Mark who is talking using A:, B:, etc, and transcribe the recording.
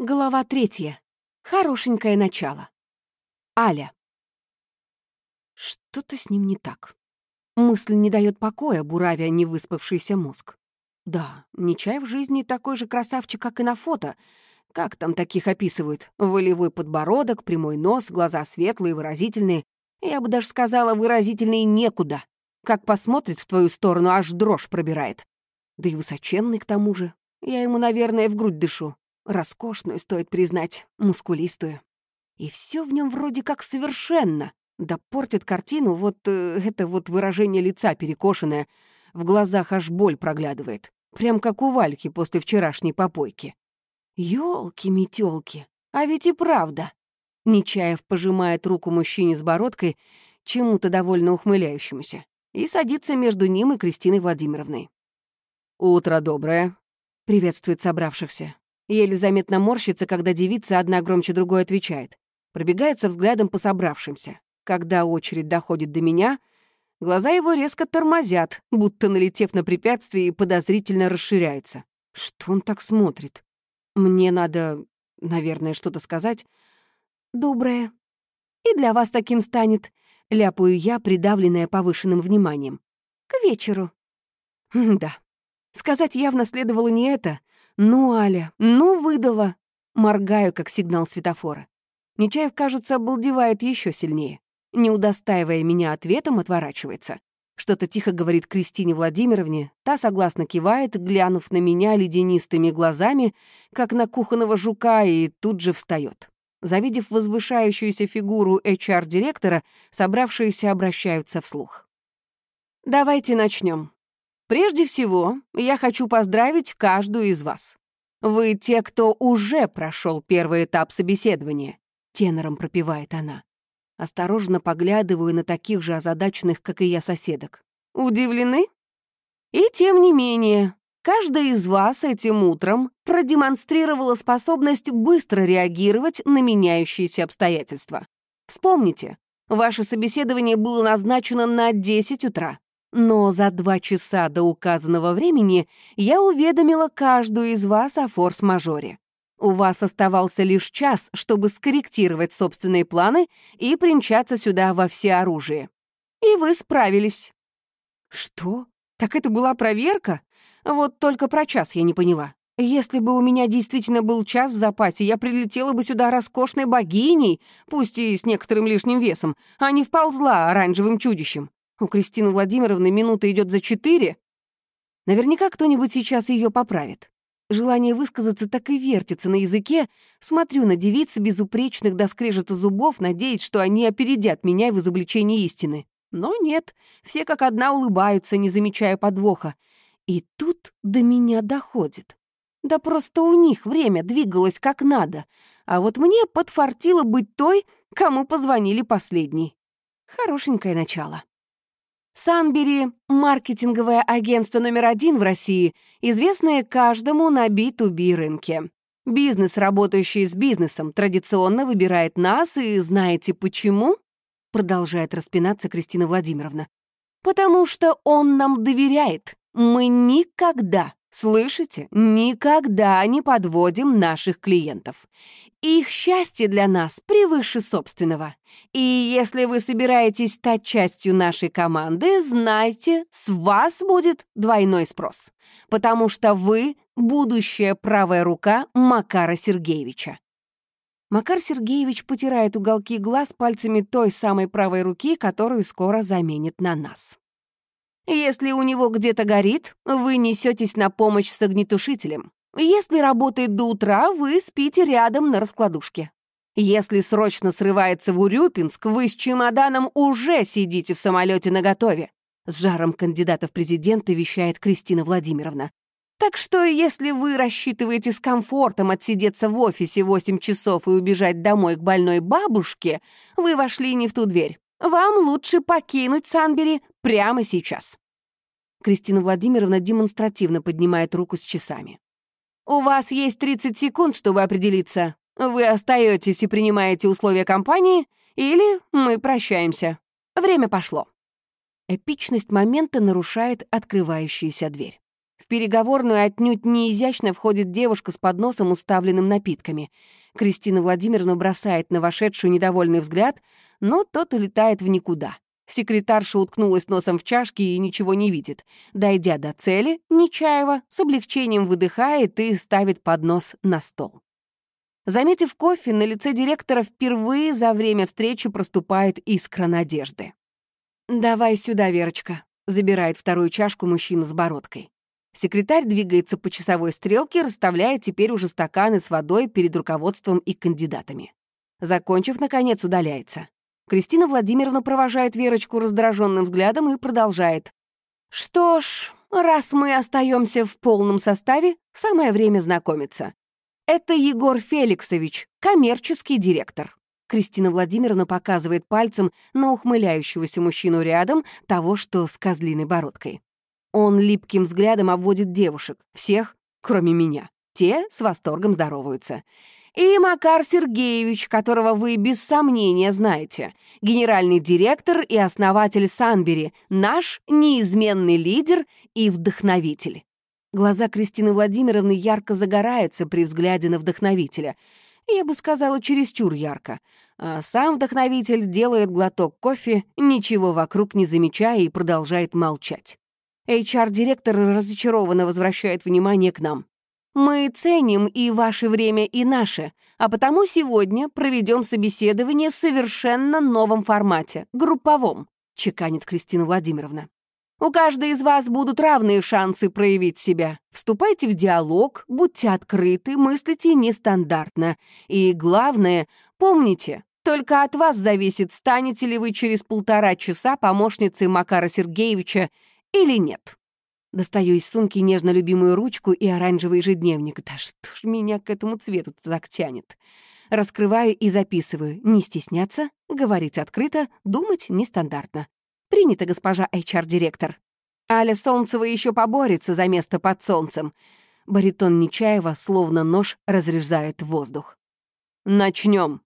A: Глава третья. Хорошенькое начало. Аля. Что-то с ним не так. Мысль не дает покоя, буравя невыспавшийся мозг. Да, Нечай в жизни такой же красавчик, как и на фото. Как там таких описывают? Волевой подбородок, прямой нос, глаза светлые, выразительные. Я бы даже сказала, выразительные некуда. Как посмотрит в твою сторону, аж дрожь пробирает. Да и высоченный к тому же. Я ему, наверное, в грудь дышу. Роскошную, стоит признать, мускулистую. И все в нем вроде как совершенно. Да портит картину вот э, это вот выражение лица перекошенное. В глазах аж боль проглядывает. Прям как у Вальки после вчерашней попойки. Ёлки-метёлки, а ведь и правда. Нечаев пожимает руку мужчине с бородкой, чему-то довольно ухмыляющемуся, и садится между ним и Кристиной Владимировной.
B: «Утро доброе», —
A: приветствует собравшихся. Еле заметно морщится, когда девица одна громче другой отвечает. Пробегается взглядом по собравшимся. Когда очередь доходит до меня, глаза его резко тормозят, будто налетев на препятствие и подозрительно расширяются. Что он так смотрит? Мне надо, наверное, что-то сказать. «Доброе. И для вас таким станет», — ляпаю я, придавленная повышенным вниманием. «К вечеру». Да, сказать явно следовало не это, «Ну, Аля, ну выдала!» Моргаю, как сигнал светофора. Нечаев, кажется, обалдевает еще сильнее. Не удостаивая меня ответом, отворачивается. Что-то тихо говорит Кристине Владимировне, та согласно кивает, глянув на меня ледянистыми глазами, как на кухонного жука, и тут же встает. Завидев возвышающуюся фигуру HR-директора, собравшиеся обращаются вслух. «Давайте начнем. Прежде всего, я хочу поздравить каждую из вас. Вы те, кто уже прошел первый этап собеседования, тенором пропевает она. Осторожно поглядываю на таких же озадаченных, как и я, соседок. Удивлены? И тем не менее, каждая из вас этим утром продемонстрировала способность быстро реагировать на меняющиеся обстоятельства. Вспомните, ваше собеседование было назначено на 10 утра. Но за два часа до указанного времени я уведомила каждую из вас о форс-мажоре. У вас оставался лишь час, чтобы скорректировать собственные планы и примчаться сюда во всеоружие. И вы справились. Что? Так это была проверка? Вот только про час я не поняла. Если бы у меня действительно был час в запасе, я прилетела бы сюда роскошной богиней, пусть и с некоторым лишним весом, а не вползла оранжевым чудищем. У Кристины Владимировны минута идет за четыре. Наверняка кто-нибудь сейчас ее поправит. Желание высказаться так и вертится на языке. Смотрю на девиц безупречных до скрежета зубов, надеясь, что они опередят меня в изобличении истины. Но нет, все как одна улыбаются, не замечая подвоха. И тут до меня доходит. Да просто у них время двигалось как надо, а вот мне подфартило быть той, кому позвонили последней. Хорошенькое начало. Санбери — маркетинговое агентство номер один в России, известное каждому на B2B рынке. Бизнес, работающий с бизнесом, традиционно выбирает нас, и знаете почему? Продолжает распинаться Кристина Владимировна. Потому что он нам доверяет. Мы никогда, слышите, никогда не подводим наших клиентов. Их счастье для нас превыше собственного. И если вы собираетесь стать частью нашей команды, знайте, с вас будет двойной спрос. Потому что вы — будущая правая рука Макара Сергеевича. Макар Сергеевич потирает уголки глаз пальцами той самой правой руки, которую скоро заменит на нас. Если у него где-то горит, вы несетесь на помощь с огнетушителем. Если работает до утра, вы спите рядом на раскладушке. Если срочно срывается в Урюпинск, вы с чемоданом уже сидите в самолете наготове. С жаром кандидата в президенты вещает Кристина Владимировна. Так что, если вы рассчитываете с комфортом отсидеться в офисе 8 часов и убежать домой к больной бабушке, вы вошли не в ту дверь. Вам лучше покинуть Санбери прямо сейчас. Кристина Владимировна демонстративно поднимает руку с часами. У вас есть 30 секунд, чтобы определиться. Вы остаетесь и принимаете условия компании, или мы прощаемся. Время пошло. Эпичность момента нарушает открывающаяся дверь. В переговорную отнюдь не изящно входит девушка с подносом, уставленным напитками. Кристина Владимировна бросает на вошедшую недовольный взгляд, но тот улетает в никуда. Секретарша уткнулась носом в чашке и ничего не видит. Дойдя до цели, Нечаева с облегчением выдыхает и ставит поднос на стол. Заметив кофе, на лице директора впервые за время встречи проступает искра надежды. «Давай сюда, Верочка», — забирает вторую чашку мужчина с бородкой. Секретарь двигается по часовой стрелке, расставляя теперь уже стаканы с водой перед руководством и кандидатами. Закончив, наконец, удаляется. Кристина Владимировна провожает Верочку раздраженным взглядом и продолжает. «Что ж, раз мы остаемся в полном составе, самое время знакомиться. Это Егор Феликсович, коммерческий директор». Кристина Владимировна показывает пальцем на ухмыляющегося мужчину рядом, того, что с козлиной бородкой. Он липким взглядом обводит девушек, всех, кроме меня. Те с восторгом здороваются. И Макар Сергеевич, которого вы без сомнения знаете, генеральный директор и основатель Санбери, наш неизменный лидер и вдохновитель. Глаза Кристины Владимировны ярко загораются при взгляде на вдохновителя. Я бы сказала, чересчур ярко. А сам вдохновитель делает глоток кофе, ничего вокруг не замечая и продолжает молчать. HR-директор разочарованно возвращает внимание к нам. «Мы ценим и ваше время, и наше, а потому сегодня проведем собеседование в совершенно новом формате, групповом», чеканит Кристина Владимировна. У каждой из вас будут равные шансы проявить себя. Вступайте в диалог, будьте открыты, мыслите нестандартно. И главное, помните, только от вас зависит, станете ли вы через полтора часа помощницей Макара Сергеевича или нет. Достаю из сумки нежно любимую ручку и оранжевый ежедневник. Да что ж меня к этому цвету так тянет? Раскрываю и записываю. Не стесняться, говорить открыто, думать нестандартно. Принято, госпожа HR-директор. Аля Солнцева еще поборется за место под солнцем. Баритон Нечаева, словно нож, разрезает воздух. «Начнем!»